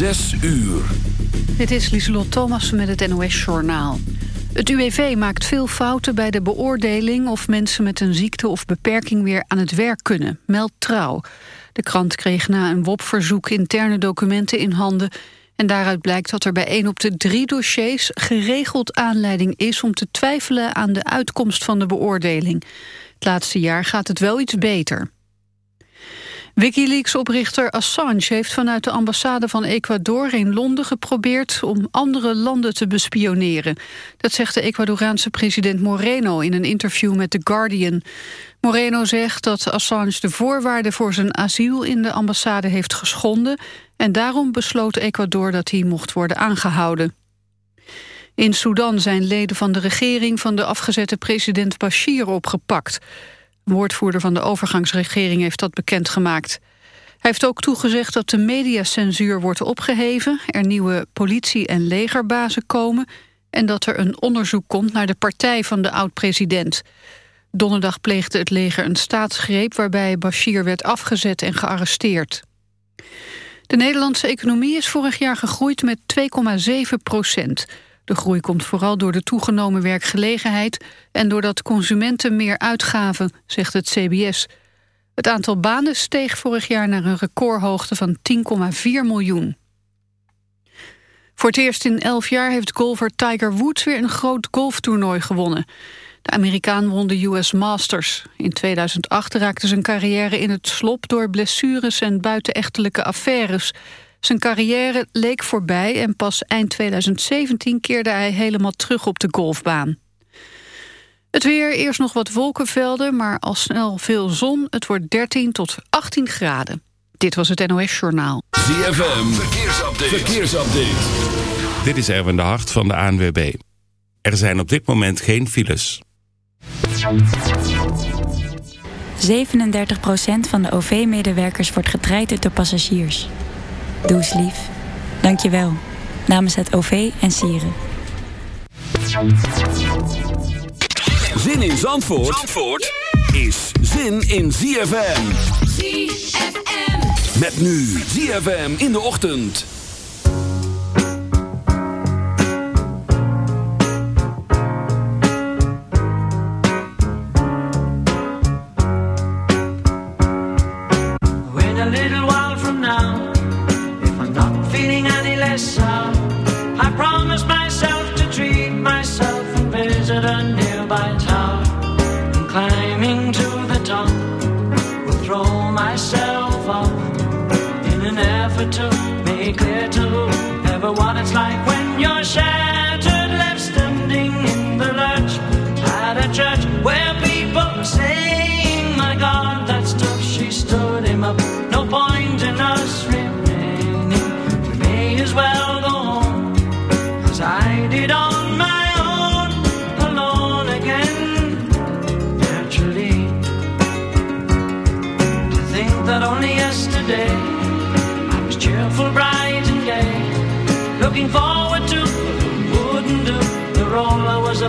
Zes uur. Dit is Lieselot Thomas met het NOS-journaal. Het UWV maakt veel fouten bij de beoordeling... of mensen met een ziekte of beperking weer aan het werk kunnen. Meld trouw. De krant kreeg na een WOP-verzoek interne documenten in handen... en daaruit blijkt dat er bij één op de drie dossiers... geregeld aanleiding is om te twijfelen aan de uitkomst van de beoordeling. Het laatste jaar gaat het wel iets beter. Wikileaks-oprichter Assange heeft vanuit de ambassade van Ecuador in Londen geprobeerd om andere landen te bespioneren. Dat zegt de Ecuadoraanse president Moreno in een interview met The Guardian. Moreno zegt dat Assange de voorwaarden voor zijn asiel in de ambassade heeft geschonden en daarom besloot Ecuador dat hij mocht worden aangehouden. In Sudan zijn leden van de regering van de afgezette president Bashir opgepakt. Woordvoerder van de overgangsregering heeft dat bekendgemaakt. Hij heeft ook toegezegd dat de mediacensuur wordt opgeheven... er nieuwe politie- en legerbazen komen... en dat er een onderzoek komt naar de partij van de oud-president. Donderdag pleegde het leger een staatsgreep... waarbij Bashir werd afgezet en gearresteerd. De Nederlandse economie is vorig jaar gegroeid met 2,7 procent... De groei komt vooral door de toegenomen werkgelegenheid... en doordat consumenten meer uitgaven, zegt het CBS. Het aantal banen steeg vorig jaar naar een recordhoogte van 10,4 miljoen. Voor het eerst in elf jaar heeft golfer Tiger Woods... weer een groot golftoernooi gewonnen. De Amerikaan won de US Masters. In 2008 raakte zijn carrière in het slop door blessures en buitenechtelijke affaires... Zijn carrière leek voorbij en pas eind 2017 keerde hij helemaal terug op de golfbaan. Het weer, eerst nog wat wolkenvelden, maar al snel veel zon. Het wordt 13 tot 18 graden. Dit was het NOS Journaal. ZFM, verkeersupdate. verkeersupdate. Dit is Erwin de Hart van de ANWB. Er zijn op dit moment geen files. 37% van de OV-medewerkers wordt getraind door passagiers. Doe eens lief. Dank je wel. Namens het OV en Sieren. Zin in Zandvoort, Zandvoort is zin in ZFM. ZFM. Met nu ZFM in de ochtend. Yes,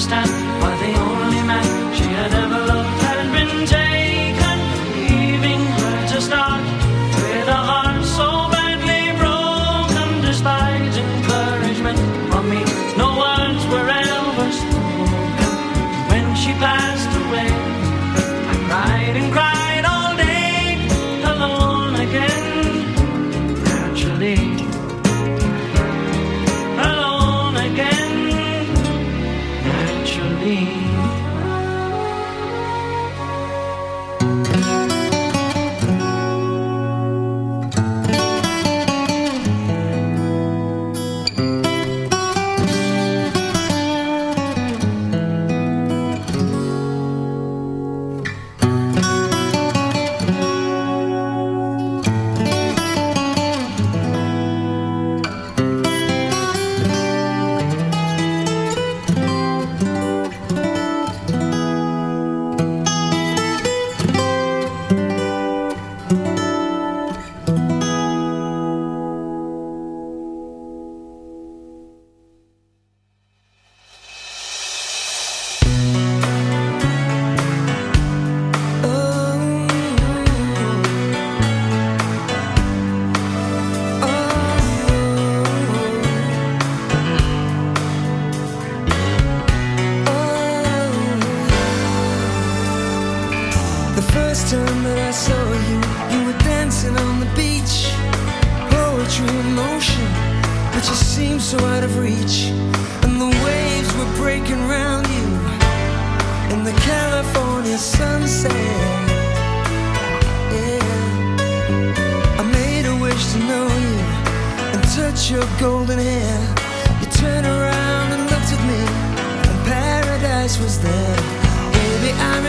first time.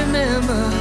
remember.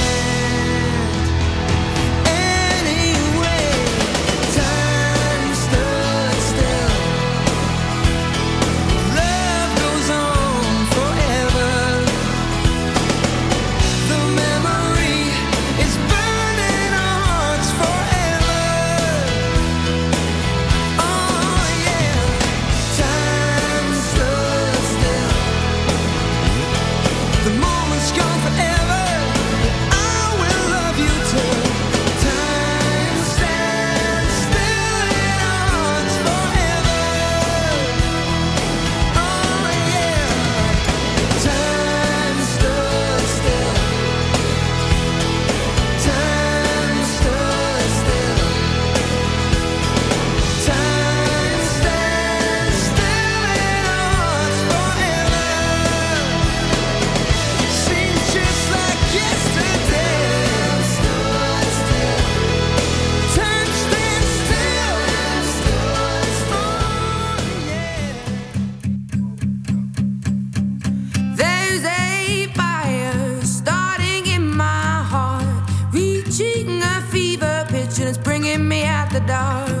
dark.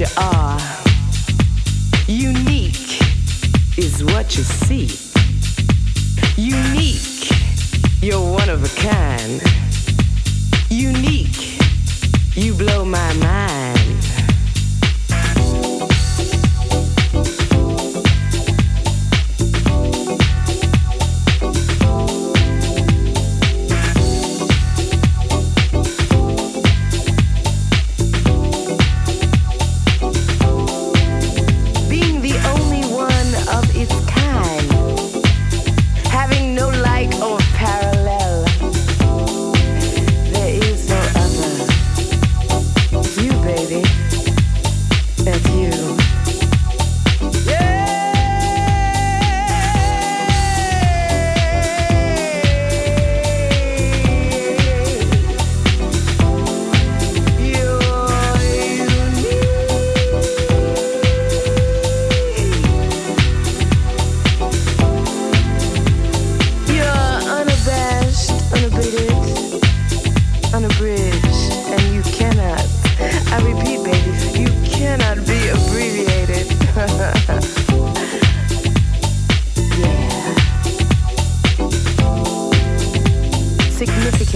You are.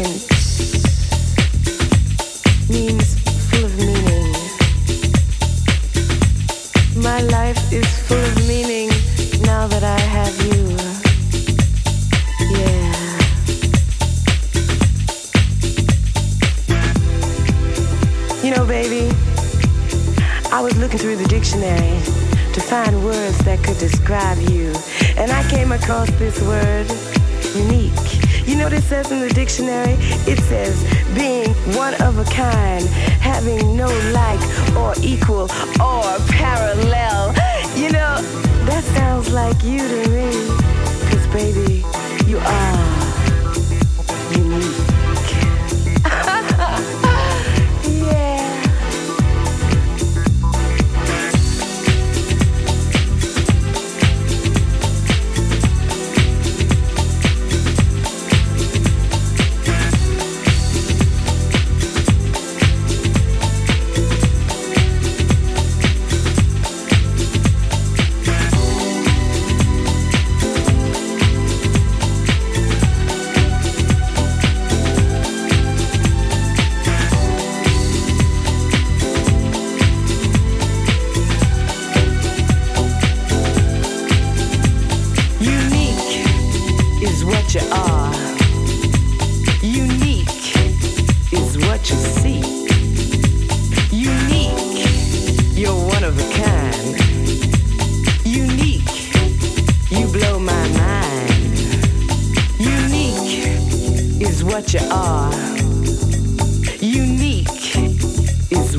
seconds.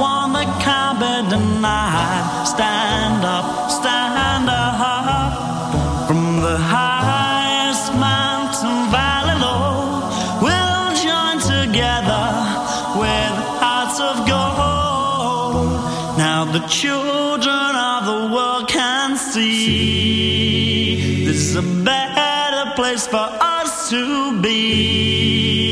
want the cabin tonight. Stand up, stand up. From the highest mountain valley low, we'll join together with hearts of gold. Now the children of the world can see, see. this is a better place for us to be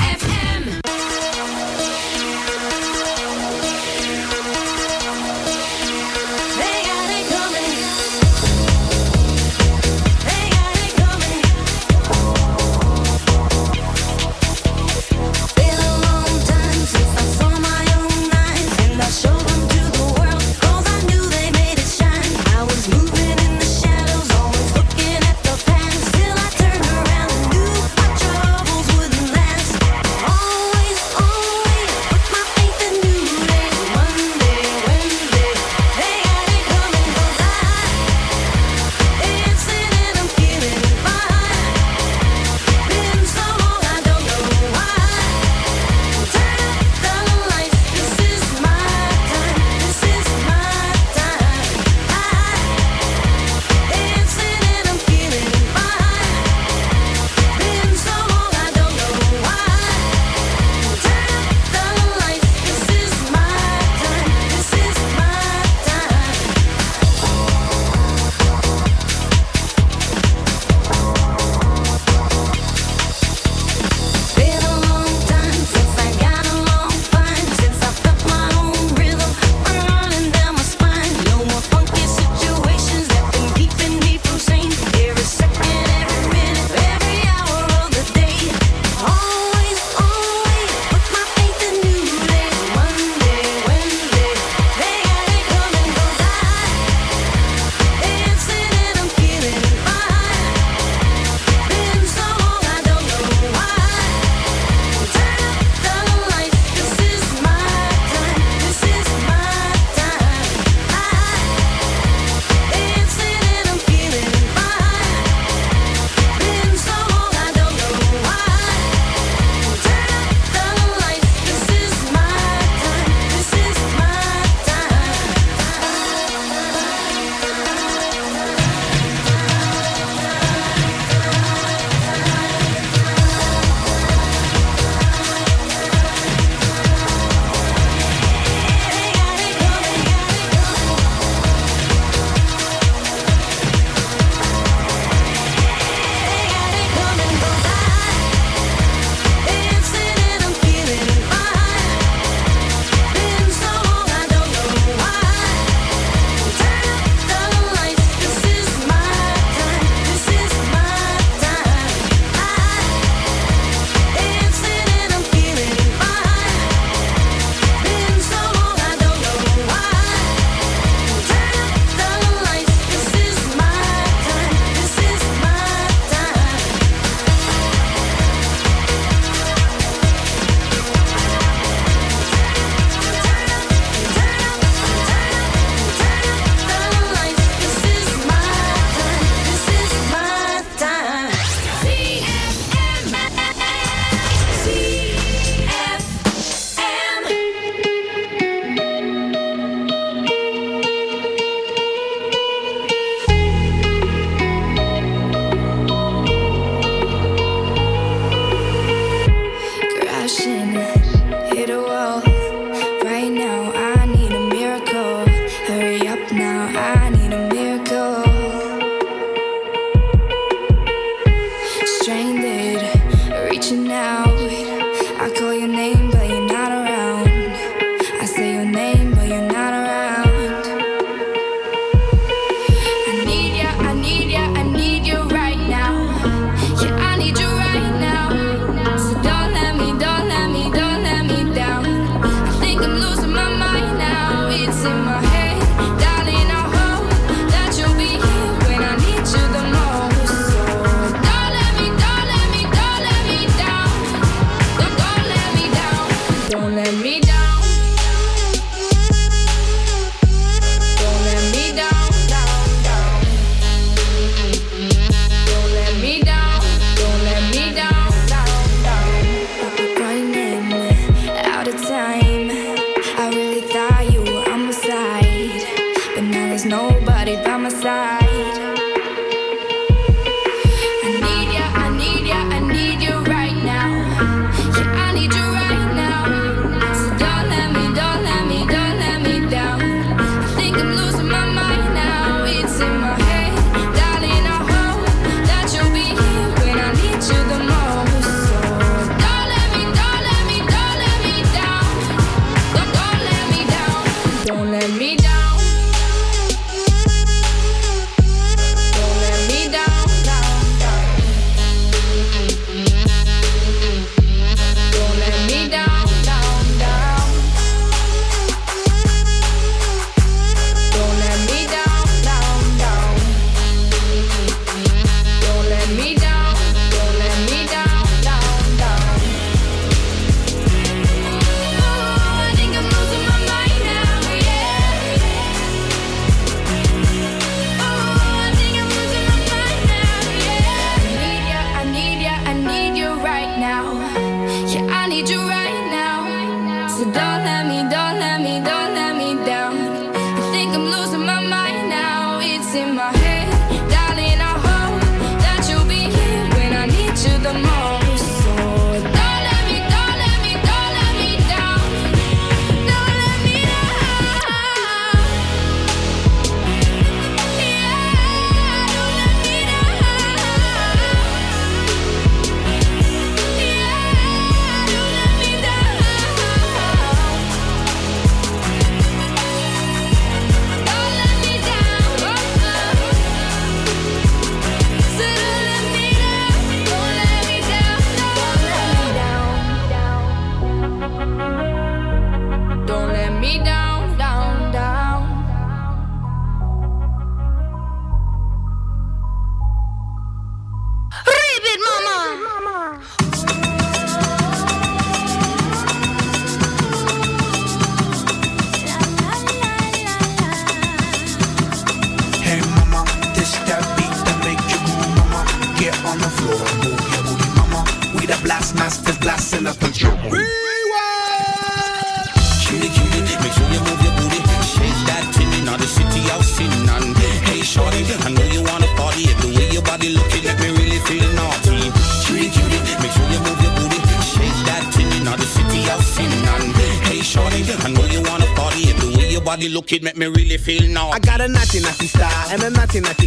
make me really feel now. I got a natty natty style, and a natty natty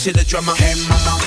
shit the drummer. Hey mama,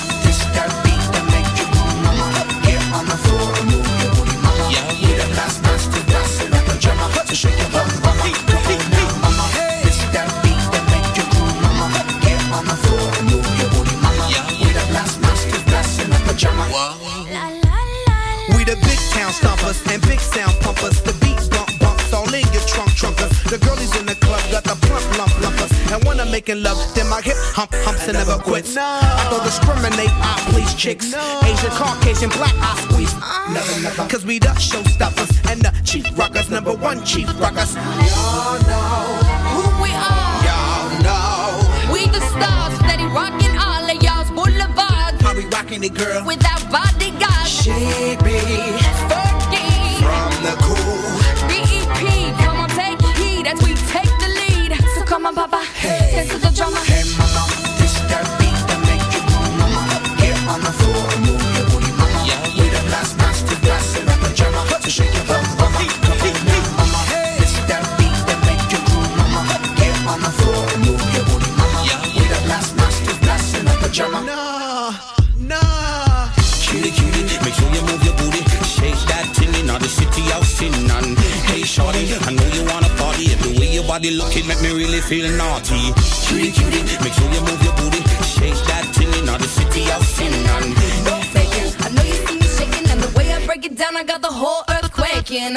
making love, then my hip hump humps and never quits. No. I don't discriminate, I please chicks. No. Asian, Caucasian, black, I squeeze. Uh, never, never. Cause we the showstoppers and the chief rockers, number one chief rockers. Y'all know who we are. Y'all know we the stars, steady rocking all of y'all's boulevards. How we rocking it, girl? With that bodyguard. She be body looking make me really feel naughty. Cutie, cutie, make sure you move your booty. Shake that thing in the city of sin. Don't fake. I know you see me shaking, and the way I break it down, I got the whole earth quaking.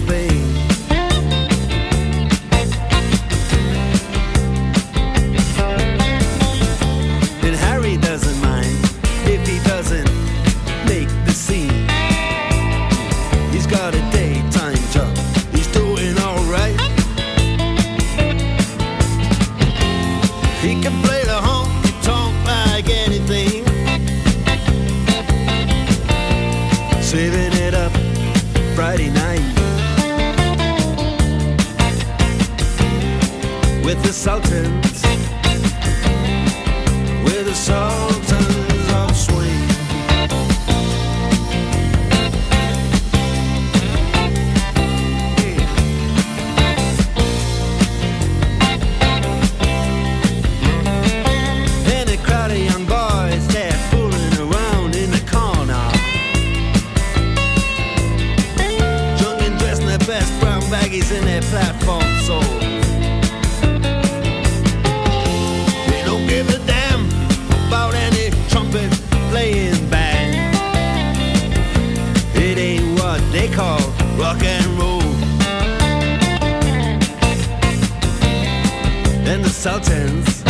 and the Sultans.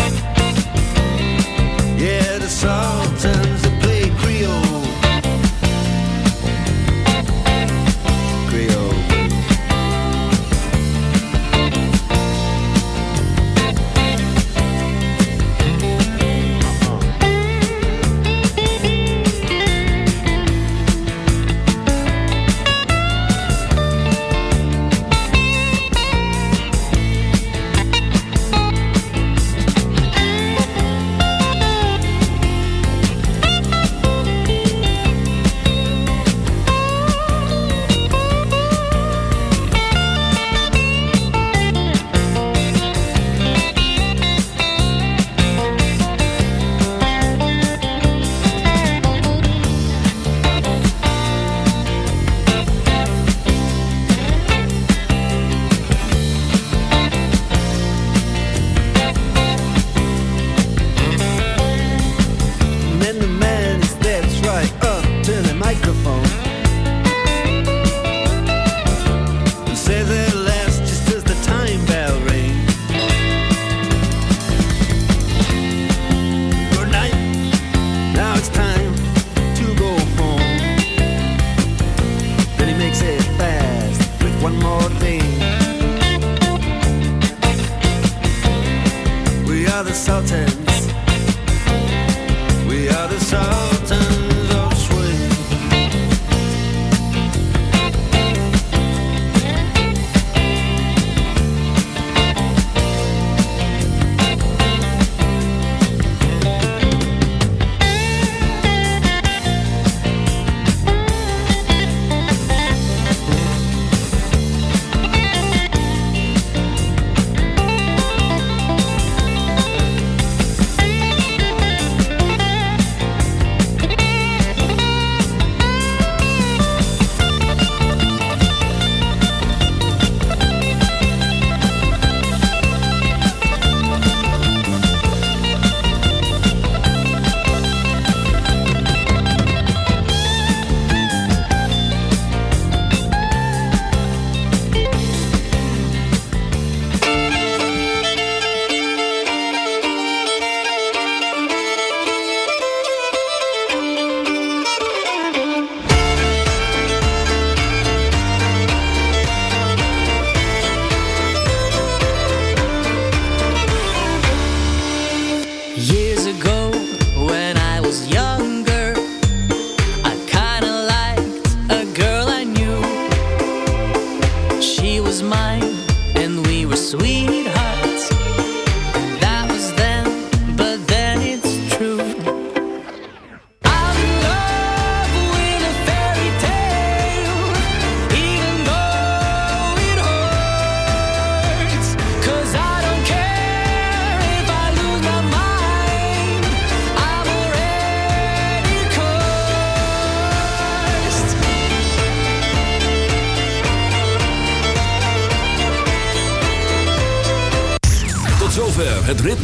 Yeah, the song.